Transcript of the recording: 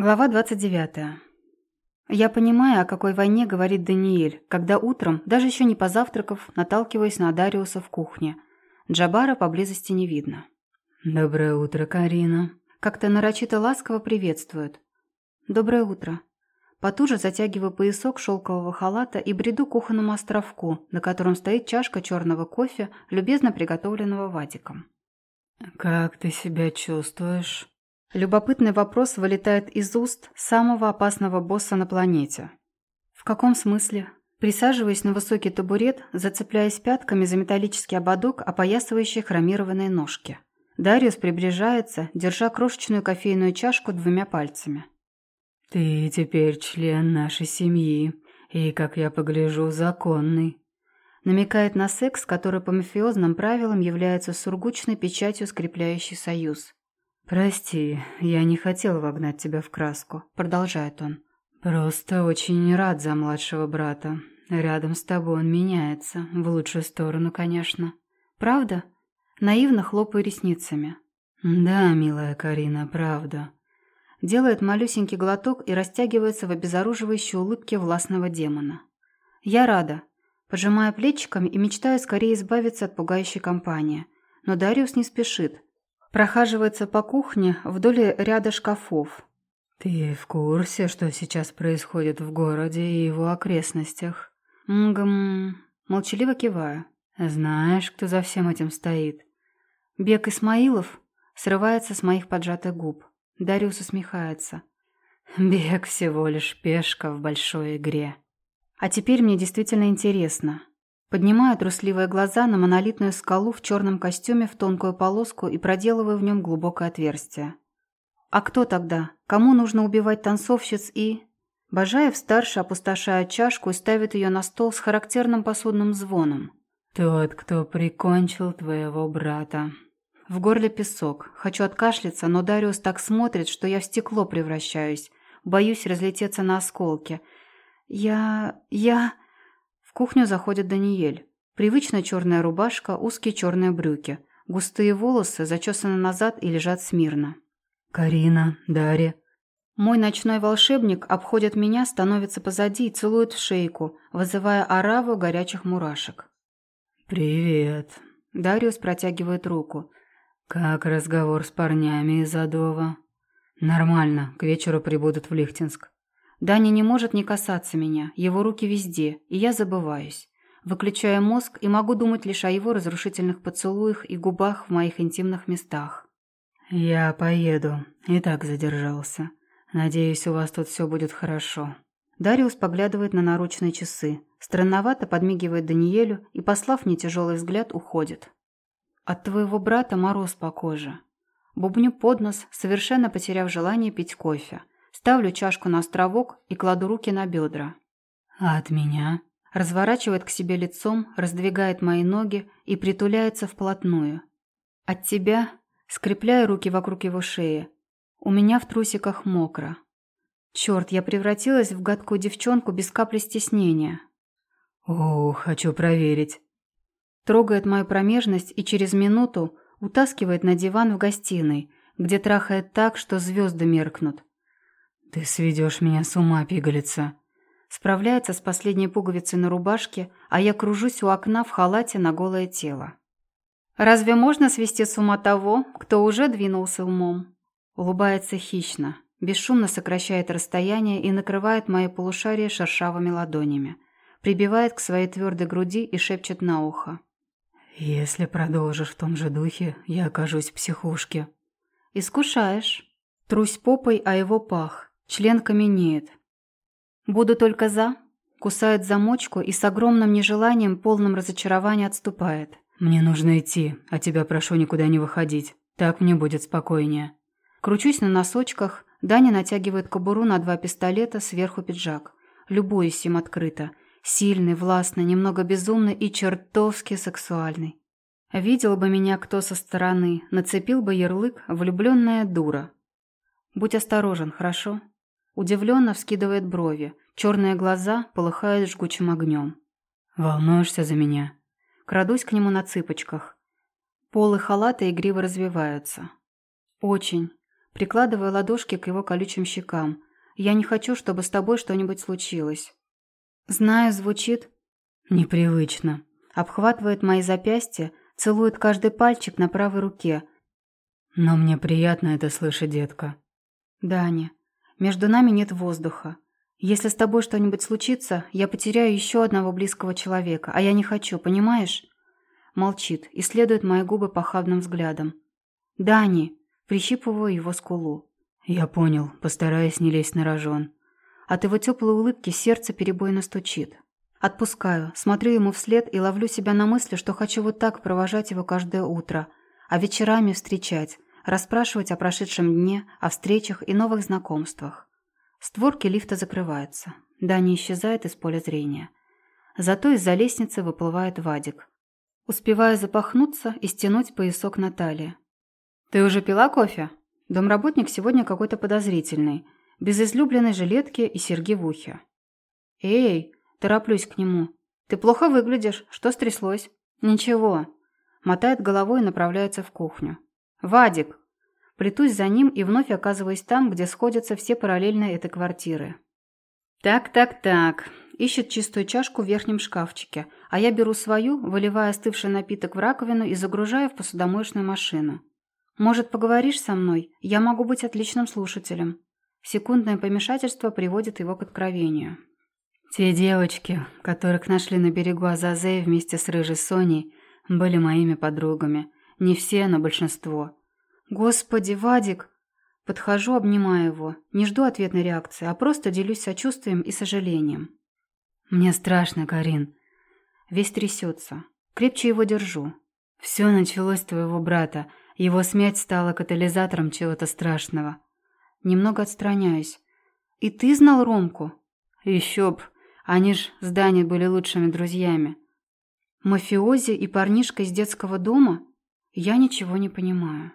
Глава 29. Я понимаю, о какой войне говорит Даниэль, когда утром, даже еще не позавтракав, наталкиваюсь на Дариуса в кухне. Джабара поблизости не видно. «Доброе утро, Карина». Как-то нарочито ласково приветствует. «Доброе утро». Потуже затягиваю поясок шелкового халата и бреду к кухонному островку, на котором стоит чашка черного кофе, любезно приготовленного Вадиком. «Как ты себя чувствуешь?» Любопытный вопрос вылетает из уст самого опасного босса на планете. В каком смысле? Присаживаясь на высокий табурет, зацепляясь пятками за металлический ободок, опоясывающий хромированные ножки. Дариус приближается, держа крошечную кофейную чашку двумя пальцами. «Ты теперь член нашей семьи, и, как я погляжу, законный», намекает на секс, который по мафиозным правилам является сургучной печатью, скрепляющей союз. «Прости, я не хотел вогнать тебя в краску», — продолжает он. «Просто очень рад за младшего брата. Рядом с тобой он меняется, в лучшую сторону, конечно». «Правда?» Наивно хлопаю ресницами. «Да, милая Карина, правда». Делает малюсенький глоток и растягивается в обезоруживающей улыбке властного демона. «Я рада». Пожимая плечиками и мечтаю скорее избавиться от пугающей компании. Но Дариус не спешит — Прохаживается по кухне вдоль ряда шкафов. «Ты в курсе, что сейчас происходит в городе и его окрестностях?» «Мгм...» Молчаливо киваю. «Знаешь, кто за всем этим стоит?» Бег Исмаилов срывается с моих поджатых губ. Дариус усмехается. «Бег всего лишь пешка в большой игре». А теперь мне действительно интересно, Поднимаю трусливые глаза на монолитную скалу в черном костюме в тонкую полоску и проделываю в нем глубокое отверстие. А кто тогда? Кому нужно убивать танцовщиц и... Бажаев-старший опустошает чашку и ставит ее на стол с характерным посудным звоном. «Тот, кто прикончил твоего брата». В горле песок. Хочу откашляться, но Дариус так смотрит, что я в стекло превращаюсь. Боюсь разлететься на осколки. «Я... я...» кухню заходит Даниэль. Привычная черная рубашка, узкие черные брюки. Густые волосы зачесаны назад и лежат смирно. «Карина, Дарья». Мой ночной волшебник обходит меня, становится позади и целует в шейку, вызывая ораву горячих мурашек. «Привет». Дариус протягивает руку. «Как разговор с парнями из Адова?» «Нормально, к вечеру прибудут в Лихтинск». Даня не может не касаться меня, его руки везде, и я забываюсь. Выключаю мозг и могу думать лишь о его разрушительных поцелуях и губах в моих интимных местах. «Я поеду. И так задержался. Надеюсь, у вас тут все будет хорошо». Дариус поглядывает на наручные часы, странновато подмигивает Даниэлю и, послав мне тяжелый взгляд, уходит. «От твоего брата мороз по коже». Бубню под нос, совершенно потеряв желание пить кофе. Ставлю чашку на островок и кладу руки на бедра. «А от меня?» Разворачивает к себе лицом, раздвигает мои ноги и притуляется вплотную. «От тебя?» Скрепляю руки вокруг его шеи. У меня в трусиках мокро. Черт, я превратилась в гадкую девчонку без капли стеснения. «О, хочу проверить». Трогает мою промежность и через минуту утаскивает на диван в гостиной, где трахает так, что звезды меркнут. «Ты сведешь меня с ума, пигалица!» Справляется с последней пуговицей на рубашке, а я кружусь у окна в халате на голое тело. «Разве можно свести с ума того, кто уже двинулся умом?» Улыбается хищно, бесшумно сокращает расстояние и накрывает мои полушария шершавыми ладонями. Прибивает к своей твердой груди и шепчет на ухо. «Если продолжишь в том же духе, я окажусь в психушке». «Искушаешь». Трусь попой о его пах. Член каменеет. Буду только за. Кусает замочку и с огромным нежеланием, полным разочарования отступает. Мне нужно идти, а тебя прошу никуда не выходить. Так мне будет спокойнее. Кручусь на носочках. Даня натягивает кобуру на два пистолета, сверху пиджак. Любуюсь им открыто. Сильный, властный, немного безумный и чертовски сексуальный. Видел бы меня кто со стороны, нацепил бы ярлык «влюбленная дура». Будь осторожен, хорошо? Удивленно вскидывает брови. Черные глаза полыхают жгучим огнем. «Волнуешься за меня?» Крадусь к нему на цыпочках. Полы халата игриво развиваются. «Очень. прикладывая ладошки к его колючим щекам. «Я не хочу, чтобы с тобой что-нибудь случилось». Знаю, звучит непривычно. Обхватывает мои запястья, целует каждый пальчик на правой руке. Но мне приятно это слышать, детка. Дани, между нами нет воздуха. Если с тобой что-нибудь случится, я потеряю еще одного близкого человека, а я не хочу, понимаешь? Молчит, исследует мои губы похабным взглядом. «Дани!» Прищипываю его скулу. «Я понял, постараюсь не лезть на рожон». От его теплой улыбки сердце перебойно стучит. Отпускаю, смотрю ему вслед и ловлю себя на мысли, что хочу вот так провожать его каждое утро, а вечерами встречать, расспрашивать о прошедшем дне, о встречах и новых знакомствах. Створки лифта закрываются. Дани исчезает из поля зрения. Зато из-за лестницы выплывает Вадик. Успеваю запахнуться и стянуть поясок на талии. «Ты уже пила кофе?» Домработник сегодня какой-то подозрительный, без излюбленной жилетки и серьги в ухе. «Эй!» – тороплюсь к нему. «Ты плохо выглядишь. Что стряслось?» «Ничего». Мотает головой и направляется в кухню. «Вадик!» Плетусь за ним и вновь оказываюсь там, где сходятся все параллельно этой квартиры. «Так-так-так», ищет чистую чашку в верхнем шкафчике, а я беру свою, выливая остывший напиток в раковину и загружаю в посудомоечную машину. «Может, поговоришь со мной? Я могу быть отличным слушателем». Секундное помешательство приводит его к откровению. «Те девочки, которых нашли на берегу Азазея вместе с рыжей Соней, были моими подругами. Не все, но большинство. «Господи, Вадик!» Подхожу, обнимая его. Не жду ответной реакции, а просто делюсь сочувствием и сожалением. «Мне страшно, Карин». Весь трясется. Крепче его держу. «Все началось с твоего брата. Его смерть стала катализатором чего-то страшного». Немного отстраняюсь. «И ты знал Ромку?» «Еще б. Они ж с Даней были лучшими друзьями». «Мафиози и парнишка из детского дома?» Я ничего не понимаю.